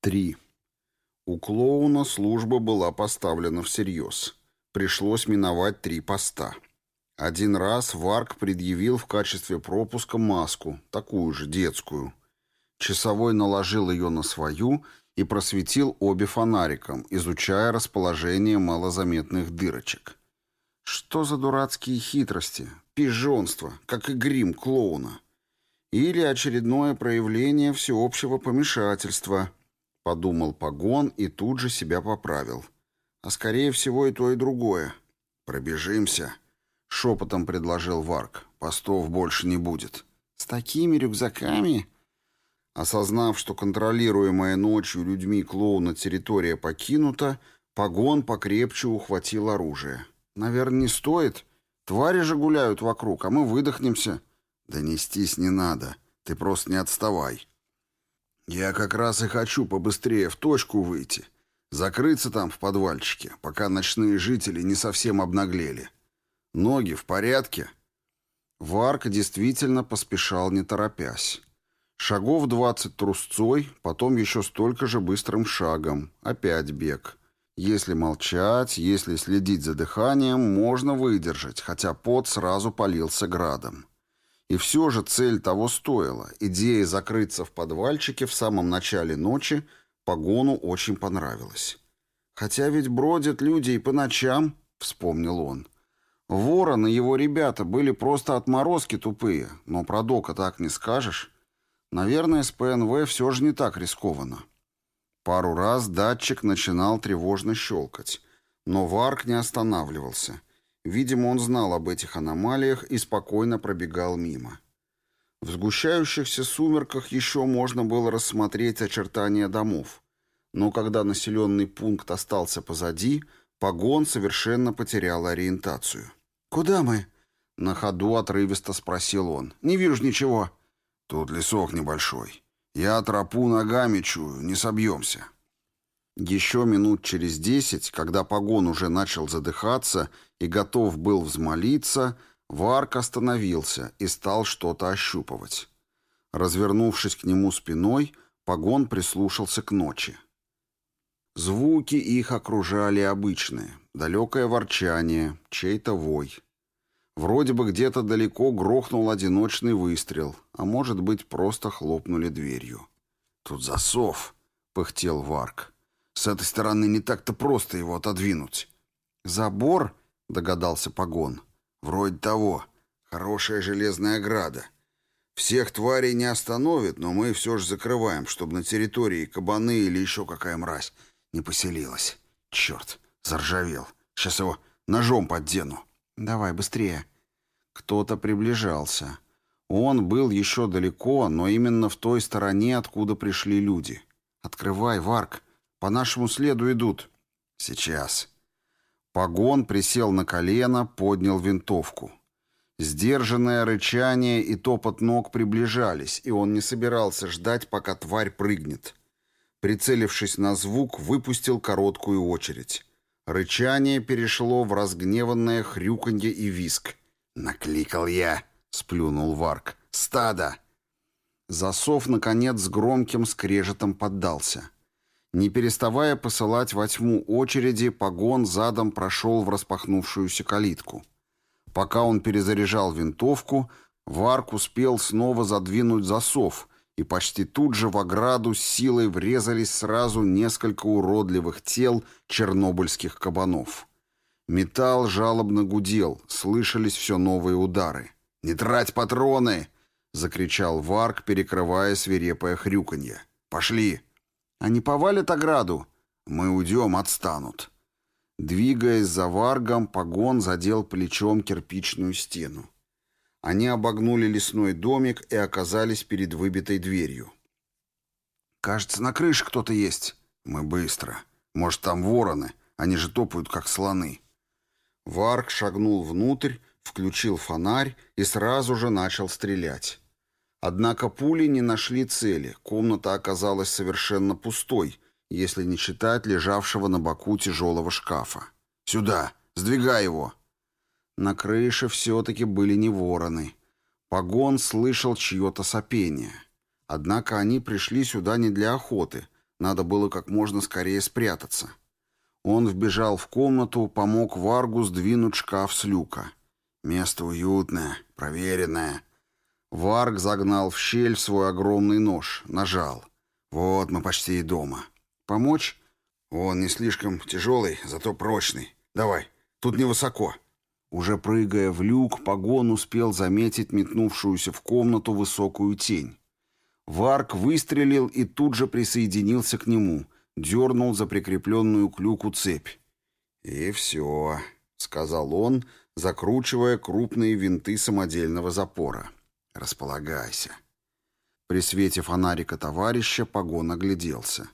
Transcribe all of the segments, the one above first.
3. У клоуна служба была поставлена всерьез. Пришлось миновать три поста. Один раз Варк предъявил в качестве пропуска маску, такую же детскую. Часовой наложил ее на свою и просветил обе фонариком, изучая расположение малозаметных дырочек. Что за дурацкие хитрости, пижонство, как и грим клоуна? Или очередное проявление всеобщего помешательства, подумал Погон и тут же себя поправил. А скорее всего и то, и другое. Пробежимся, шепотом предложил Варк. Постов больше не будет. С такими рюкзаками... Осознав, что контролируемая ночью людьми клоуна территория покинута, Погон покрепче ухватил оружие. «Наверное, не стоит. Твари же гуляют вокруг, а мы выдохнемся». «Да нестись не надо. Ты просто не отставай». «Я как раз и хочу побыстрее в точку выйти. Закрыться там в подвальчике, пока ночные жители не совсем обнаглели. Ноги в порядке?» Варк действительно поспешал, не торопясь. Шагов двадцать трусцой, потом еще столько же быстрым шагом. Опять бег. Если молчать, если следить за дыханием, можно выдержать, хотя пот сразу полился градом. И все же цель того стоила. Идея закрыться в подвальчике в самом начале ночи Погону очень понравилась. «Хотя ведь бродят люди и по ночам», — вспомнил он. Ворон и его ребята были просто отморозки тупые, но про Дока так не скажешь. Наверное, с ПНВ все же не так рискованно. Пару раз датчик начинал тревожно щелкать, но Варк не останавливался. Видимо, он знал об этих аномалиях и спокойно пробегал мимо. В сгущающихся сумерках еще можно было рассмотреть очертания домов, но когда населенный пункт остался позади, погон совершенно потерял ориентацию. «Куда мы?» — на ходу отрывисто спросил он. «Не вижу ничего». Тут лесок небольшой. Я тропу ногами чую, не собьемся. Еще минут через десять, когда погон уже начал задыхаться и готов был взмолиться, Варк остановился и стал что-то ощупывать. Развернувшись к нему спиной, погон прислушался к ночи. Звуки их окружали обычные. Далекое ворчание, чей-то вой. Вроде бы где-то далеко грохнул одиночный выстрел, а может быть, просто хлопнули дверью. «Тут засов», — пыхтел Варк. «С этой стороны не так-то просто его отодвинуть». «Забор?» — догадался Погон. «Вроде того. Хорошая железная ограда. Всех тварей не остановит, но мы все же закрываем, чтобы на территории кабаны или еще какая мразь не поселилась. Черт, заржавел. Сейчас его ножом поддену». «Давай, быстрее». Кто-то приближался. Он был еще далеко, но именно в той стороне, откуда пришли люди. «Открывай, Варк. По нашему следу идут». «Сейчас». Погон присел на колено, поднял винтовку. Сдержанное рычание и топот ног приближались, и он не собирался ждать, пока тварь прыгнет. Прицелившись на звук, выпустил короткую очередь. Рычание перешло в разгневанное хрюканье и виск. «Накликал я», — сплюнул Варк. «Стадо!» Засов, наконец, с громким скрежетом поддался. Не переставая посылать во тьму очереди, погон задом прошел в распахнувшуюся калитку. Пока он перезаряжал винтовку, Варк успел снова задвинуть засов, и почти тут же в ограду с силой врезались сразу несколько уродливых тел чернобыльских кабанов. Металл жалобно гудел, слышались все новые удары. «Не трать патроны!» — закричал Варк, перекрывая свирепое хрюканье. «Пошли!» «Они повалят ограду!» «Мы уйдем, отстанут!» Двигаясь за Варгом, погон задел плечом кирпичную стену. Они обогнули лесной домик и оказались перед выбитой дверью. «Кажется, на крыше кто-то есть». «Мы быстро. Может, там вороны? Они же топают, как слоны». Варк шагнул внутрь, включил фонарь и сразу же начал стрелять. Однако пули не нашли цели, комната оказалась совершенно пустой, если не считать лежавшего на боку тяжелого шкафа. «Сюда! Сдвигай его!» На крыше все-таки были не вороны. Погон слышал чье-то сопение. Однако они пришли сюда не для охоты, Надо было как можно скорее спрятаться. Он вбежал в комнату, помог Варгу сдвинуть шкаф с люка. Место уютное, проверенное. Варг загнал в щель свой огромный нож, нажал. Вот мы почти и дома. Помочь? Он не слишком тяжелый, зато прочный. Давай, тут невысоко. Уже прыгая в люк, Погон успел заметить метнувшуюся в комнату высокую тень. Варк выстрелил и тут же присоединился к нему, дернул за прикрепленную к люку цепь. «И все», — сказал он, закручивая крупные винты самодельного запора. «Располагайся». При свете фонарика товарища Погон огляделся.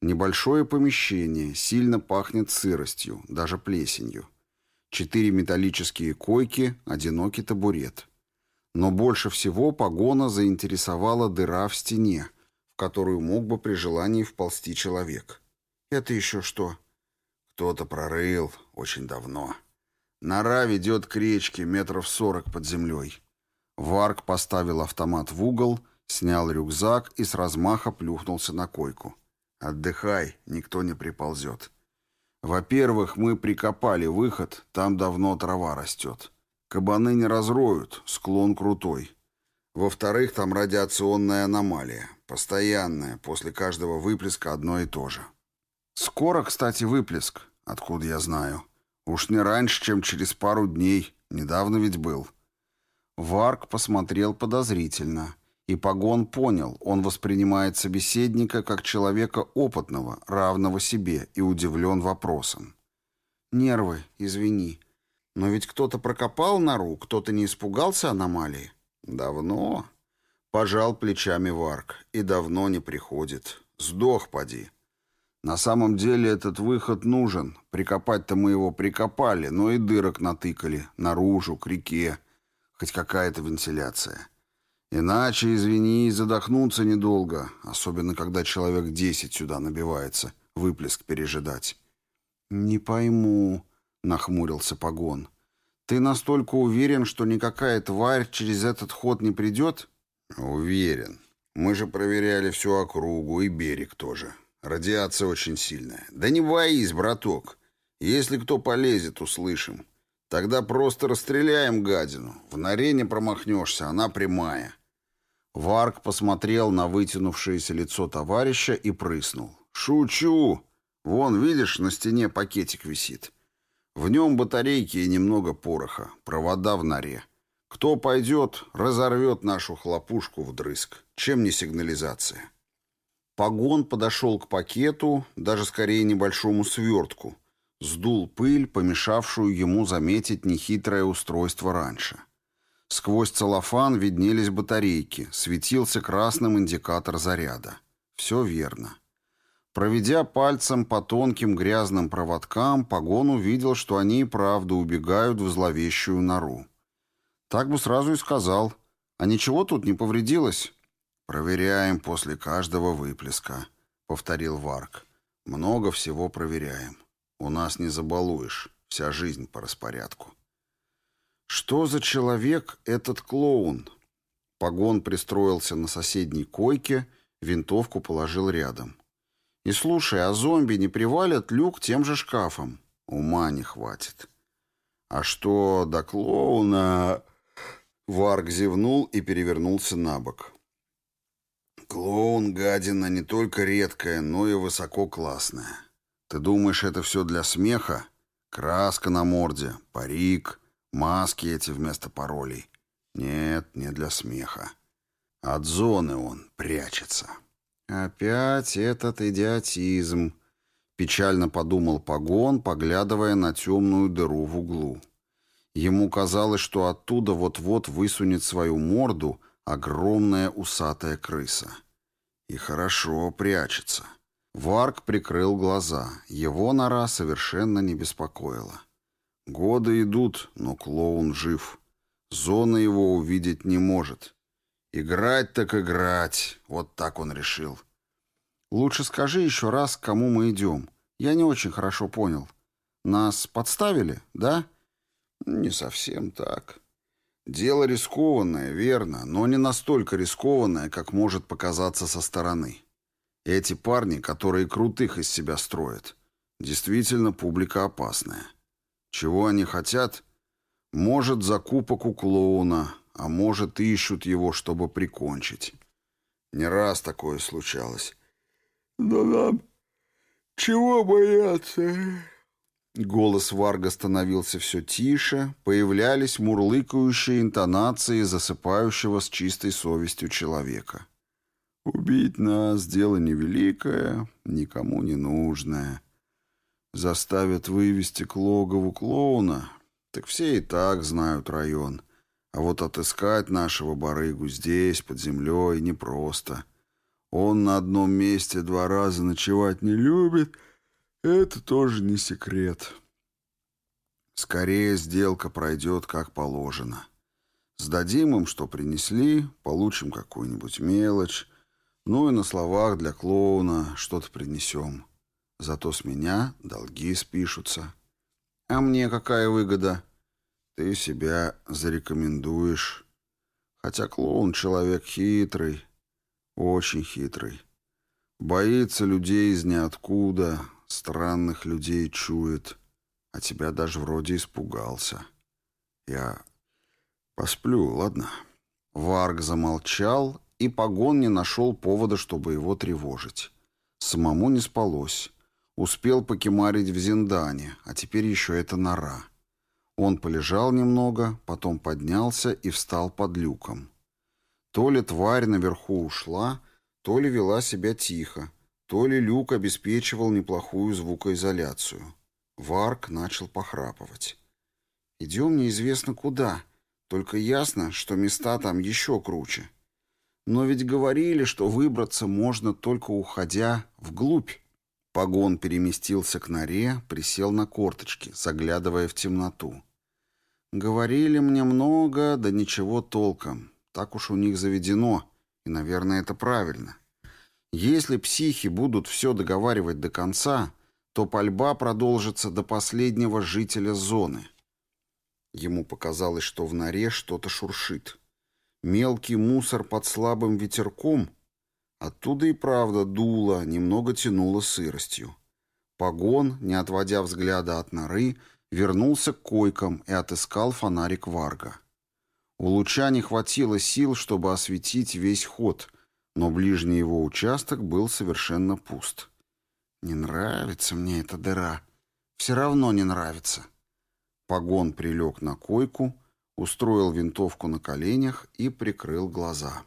Небольшое помещение, сильно пахнет сыростью, даже плесенью. Четыре металлические койки, одинокий табурет. Но больше всего погона заинтересовала дыра в стене, в которую мог бы при желании вползти человек. Это еще что? Кто-то прорыл очень давно. Нора ведет к речке метров сорок под землей. Варк поставил автомат в угол, снял рюкзак и с размаха плюхнулся на койку. «Отдыхай, никто не приползет». Во-первых, мы прикопали выход, там давно трава растет. Кабаны не разроют, склон крутой. Во-вторых, там радиационная аномалия, постоянная, после каждого выплеска одно и то же. Скоро, кстати, выплеск, откуда я знаю. Уж не раньше, чем через пару дней, недавно ведь был. Варк посмотрел подозрительно. И Погон понял, он воспринимает собеседника как человека опытного, равного себе, и удивлен вопросом. «Нервы, извини. Но ведь кто-то прокопал нору, кто-то не испугался аномалии?» «Давно?» — пожал плечами Варк. «И давно не приходит. Сдох, поди». «На самом деле этот выход нужен. Прикопать-то мы его прикопали, но и дырок натыкали. Наружу, к реке. Хоть какая-то вентиляция». Иначе, извини, задохнуться недолго, особенно когда человек десять сюда набивается, выплеск пережидать. «Не пойму», — нахмурился Погон. «Ты настолько уверен, что никакая тварь через этот ход не придет?» «Уверен. Мы же проверяли всю округу и берег тоже. Радиация очень сильная. Да не боись, браток. Если кто полезет, услышим. Тогда просто расстреляем гадину. В норе не промахнешься, она прямая. Варк посмотрел на вытянувшееся лицо товарища и прыснул. «Шучу! Вон, видишь, на стене пакетик висит. В нем батарейки и немного пороха, провода в норе. Кто пойдет, разорвет нашу хлопушку вдрызг. Чем не сигнализация?» Погон подошел к пакету, даже скорее небольшому свертку. Сдул пыль, помешавшую ему заметить нехитрое устройство раньше. Сквозь целлофан виднелись батарейки, светился красным индикатор заряда. Все верно. Проведя пальцем по тонким грязным проводкам, Погон увидел, что они и правда убегают в зловещую нору. Так бы сразу и сказал. А ничего тут не повредилось? «Проверяем после каждого выплеска», — повторил Варк. «Много всего проверяем. У нас не забалуешь. Вся жизнь по распорядку». Что за человек этот клоун? Погон пристроился на соседней койке, винтовку положил рядом. И слушай, а зомби не привалят люк тем же шкафом? Ума не хватит. А что до клоуна... Варг зевнул и перевернулся на бок. Клоун, гадина, не только редкая, но и высококлассная. Ты думаешь, это все для смеха? Краска на морде, парик, Маски эти вместо паролей. Нет, не для смеха. От зоны он прячется. Опять этот идиотизм. Печально подумал Погон, поглядывая на темную дыру в углу. Ему казалось, что оттуда вот-вот высунет свою морду огромная усатая крыса. И хорошо прячется. Варк прикрыл глаза. Его нора совершенно не беспокоила. Годы идут, но клоун жив. Зона его увидеть не может. Играть так играть. Вот так он решил. Лучше скажи еще раз, к кому мы идем. Я не очень хорошо понял. Нас подставили, да? Не совсем так. Дело рискованное, верно, но не настолько рискованное, как может показаться со стороны. Эти парни, которые крутых из себя строят, действительно публика опасная. Чего они хотят? Может, закупок у клоуна, а может, ищут его, чтобы прикончить. Не раз такое случалось. «Но нам чего бояться?» Голос Варга становился все тише, появлялись мурлыкающие интонации засыпающего с чистой совестью человека. «Убить нас — дело невеликое, никому не нужное. Заставят вывести к логову клоуна, так все и так знают район. А вот отыскать нашего барыгу здесь, под землей, непросто. Он на одном месте два раза ночевать не любит, это тоже не секрет. Скорее сделка пройдет как положено. Сдадим им, что принесли, получим какую-нибудь мелочь, ну и на словах для клоуна что-то принесем. Зато с меня долги спишутся. А мне какая выгода? Ты себя зарекомендуешь. Хотя клоун человек хитрый, очень хитрый. Боится людей из ниоткуда, странных людей чует. А тебя даже вроде испугался. Я посплю, ладно?» Варг замолчал, и Погон не нашел повода, чтобы его тревожить. Самому не спалось. Успел покемарить в Зиндане, а теперь еще это нора. Он полежал немного, потом поднялся и встал под люком. То ли тварь наверху ушла, то ли вела себя тихо, то ли люк обеспечивал неплохую звукоизоляцию. Варк начал похрапывать. «Идем неизвестно куда, только ясно, что места там еще круче. Но ведь говорили, что выбраться можно только уходя вглубь». Погон переместился к норе, присел на корточки, заглядывая в темноту. «Говорили мне много, да ничего толком. Так уж у них заведено, и, наверное, это правильно. Если психи будут все договаривать до конца, то пальба продолжится до последнего жителя зоны». Ему показалось, что в норе что-то шуршит. Мелкий мусор под слабым ветерком — Оттуда и правда дуло, немного тянуло сыростью. Погон, не отводя взгляда от норы, вернулся к койкам и отыскал фонарик Варга. У луча не хватило сил, чтобы осветить весь ход, но ближний его участок был совершенно пуст. «Не нравится мне эта дыра. Все равно не нравится». Погон прилег на койку, устроил винтовку на коленях и прикрыл глаза.